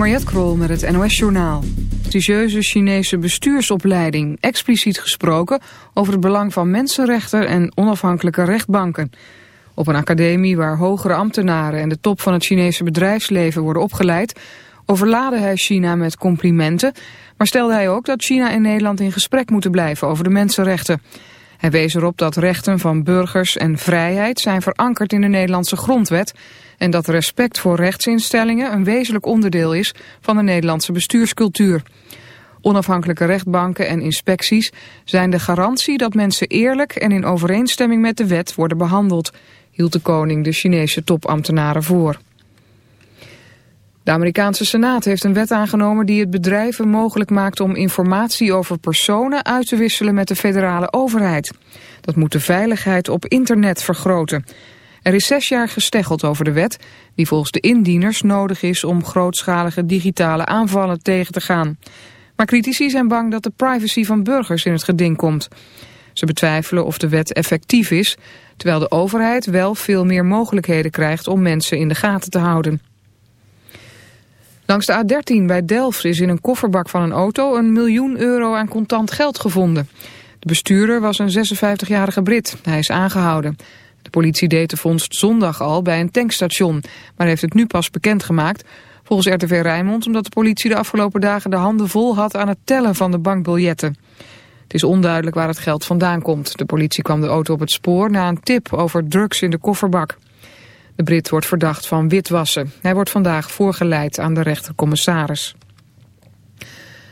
Mariette Krol met het NOS Journaal. Prestigieuze Chinese bestuursopleiding, expliciet gesproken over het belang van mensenrechten en onafhankelijke rechtbanken. Op een academie waar hogere ambtenaren en de top van het Chinese bedrijfsleven worden opgeleid, overlaadde hij China met complimenten, maar stelde hij ook dat China en Nederland in gesprek moeten blijven over de mensenrechten. Hij wees erop dat rechten van burgers en vrijheid zijn verankerd in de Nederlandse grondwet en dat respect voor rechtsinstellingen een wezenlijk onderdeel is van de Nederlandse bestuurscultuur. Onafhankelijke rechtbanken en inspecties zijn de garantie dat mensen eerlijk en in overeenstemming met de wet worden behandeld, hield de koning de Chinese topambtenaren voor. De Amerikaanse Senaat heeft een wet aangenomen die het bedrijven mogelijk maakt om informatie over personen uit te wisselen met de federale overheid. Dat moet de veiligheid op internet vergroten. Er is zes jaar gesteggeld over de wet, die volgens de indieners nodig is om grootschalige digitale aanvallen tegen te gaan. Maar critici zijn bang dat de privacy van burgers in het geding komt. Ze betwijfelen of de wet effectief is, terwijl de overheid wel veel meer mogelijkheden krijgt om mensen in de gaten te houden. Langs de A13 bij Delft is in een kofferbak van een auto een miljoen euro aan contant geld gevonden. De bestuurder was een 56-jarige Brit. Hij is aangehouden. De politie deed de vondst zondag al bij een tankstation, maar heeft het nu pas bekendgemaakt. Volgens RTV Rijnmond omdat de politie de afgelopen dagen de handen vol had aan het tellen van de bankbiljetten. Het is onduidelijk waar het geld vandaan komt. De politie kwam de auto op het spoor na een tip over drugs in de kofferbak. De Brit wordt verdacht van witwassen. Hij wordt vandaag voorgeleid aan de rechtercommissaris.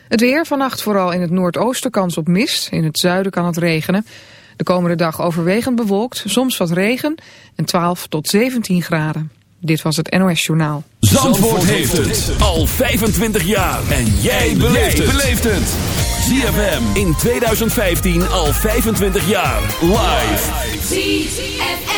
Het weer vannacht vooral in het noordoosten kans op mist. In het zuiden kan het regenen. De komende dag overwegend bewolkt, soms wat regen en 12 tot 17 graden. Dit was het NOS Journaal. Zandvoort, heeft het al 25 jaar. En jij beleeft het. ZFM in 2015 al 25 jaar. Live. ZFM.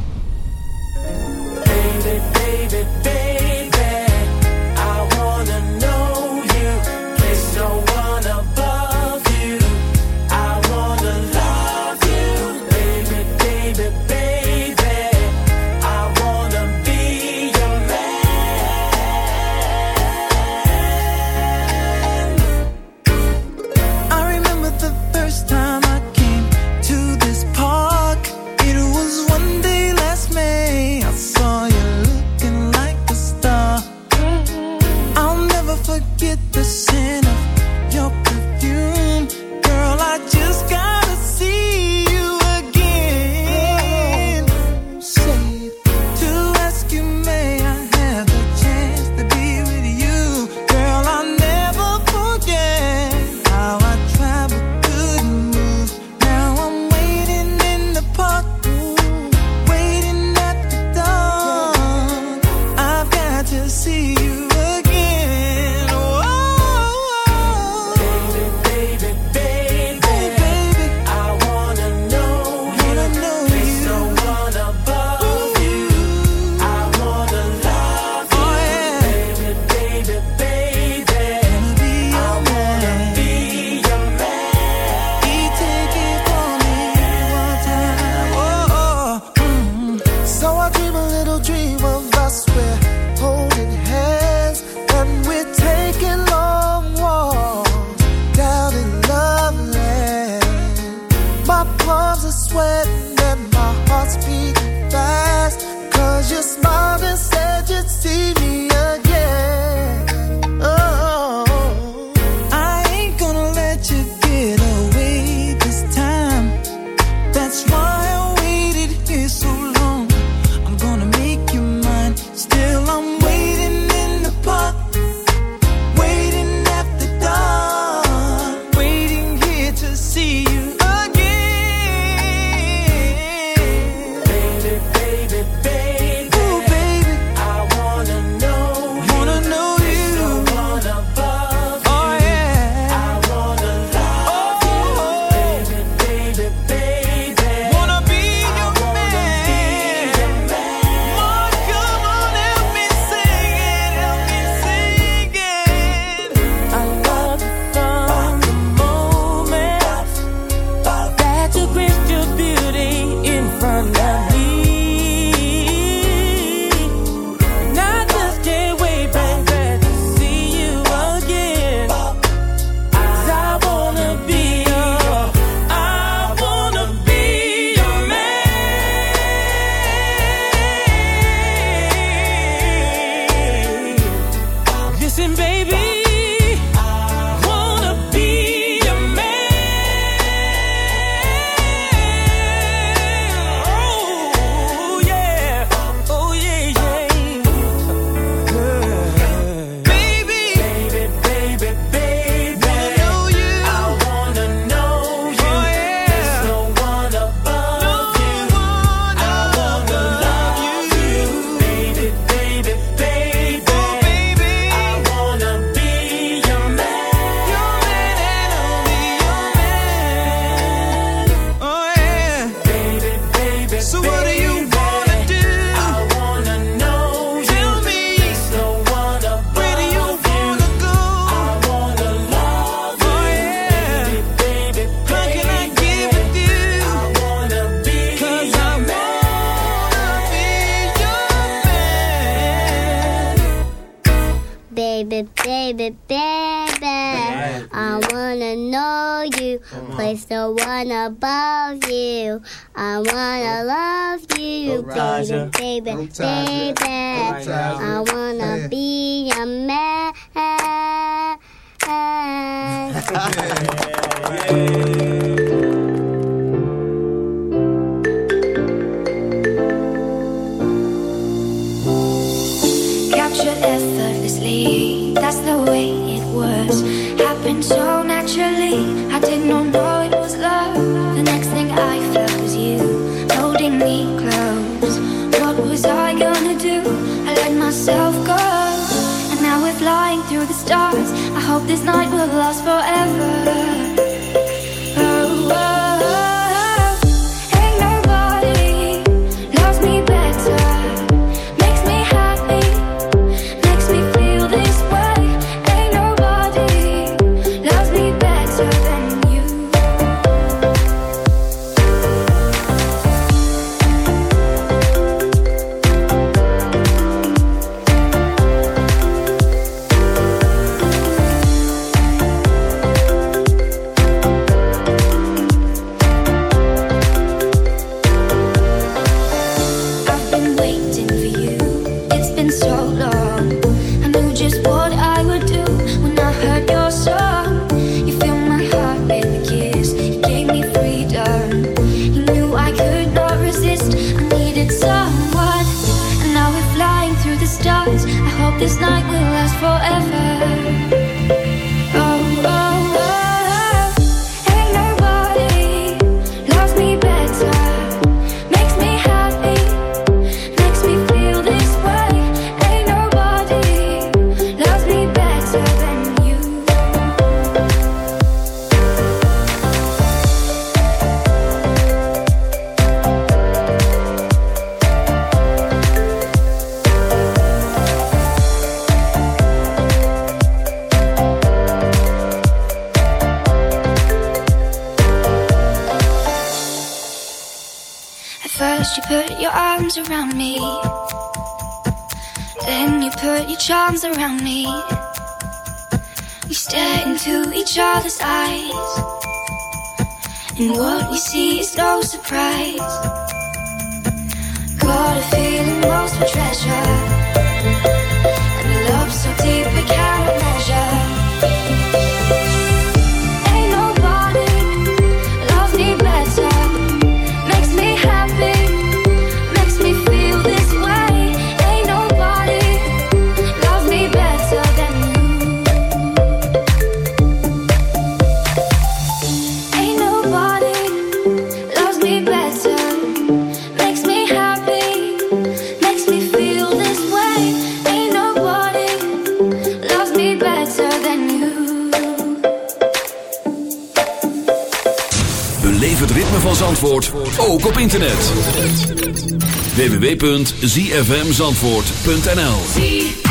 www.zfmzandvoort.nl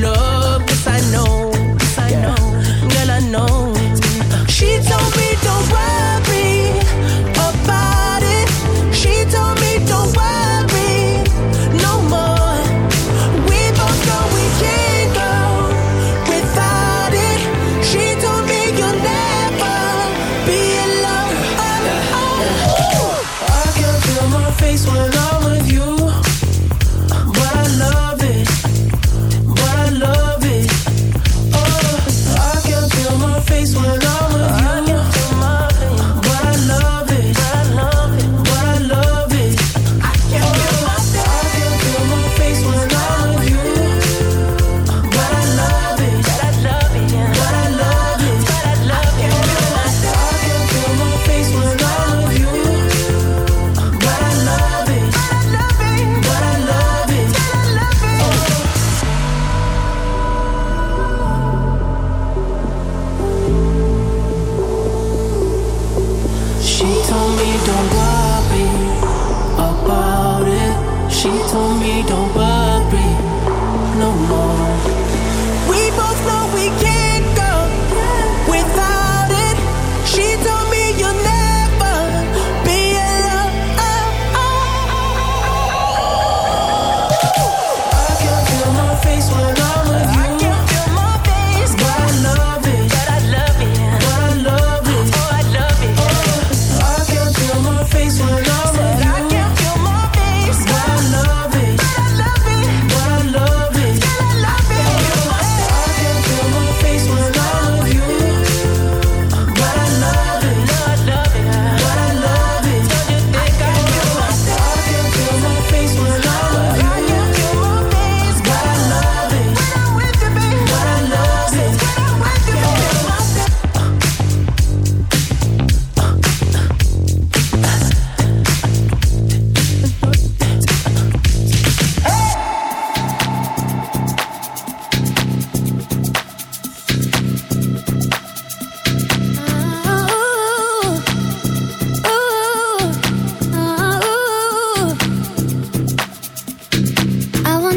love.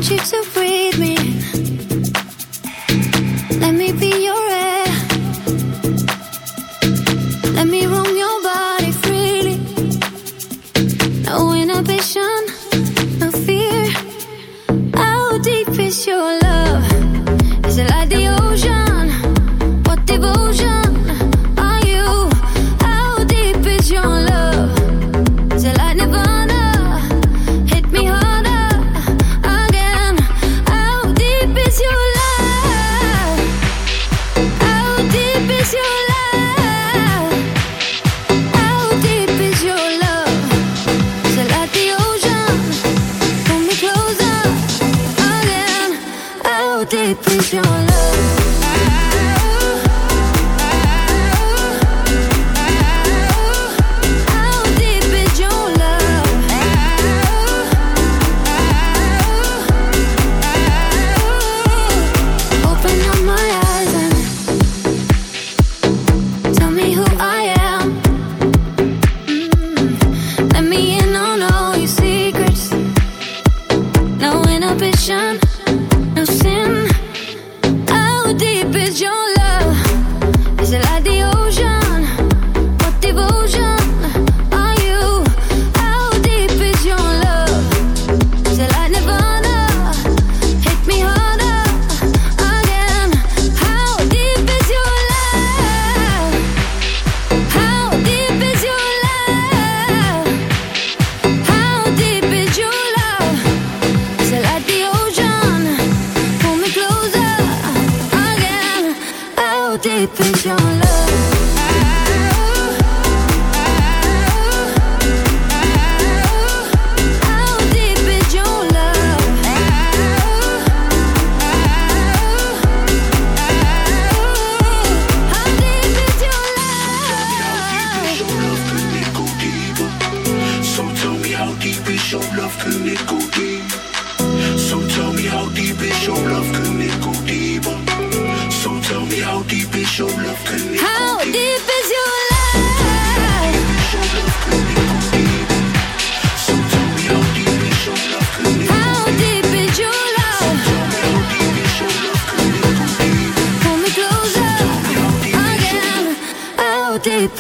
want you to. your love. I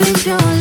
through your.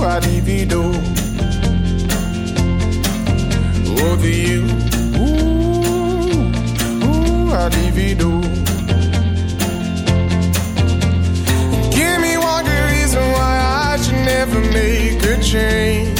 Ooh, I'd divido. Over you, ooh, ooh, I'd divido. Give me one good reason why I should never make a change.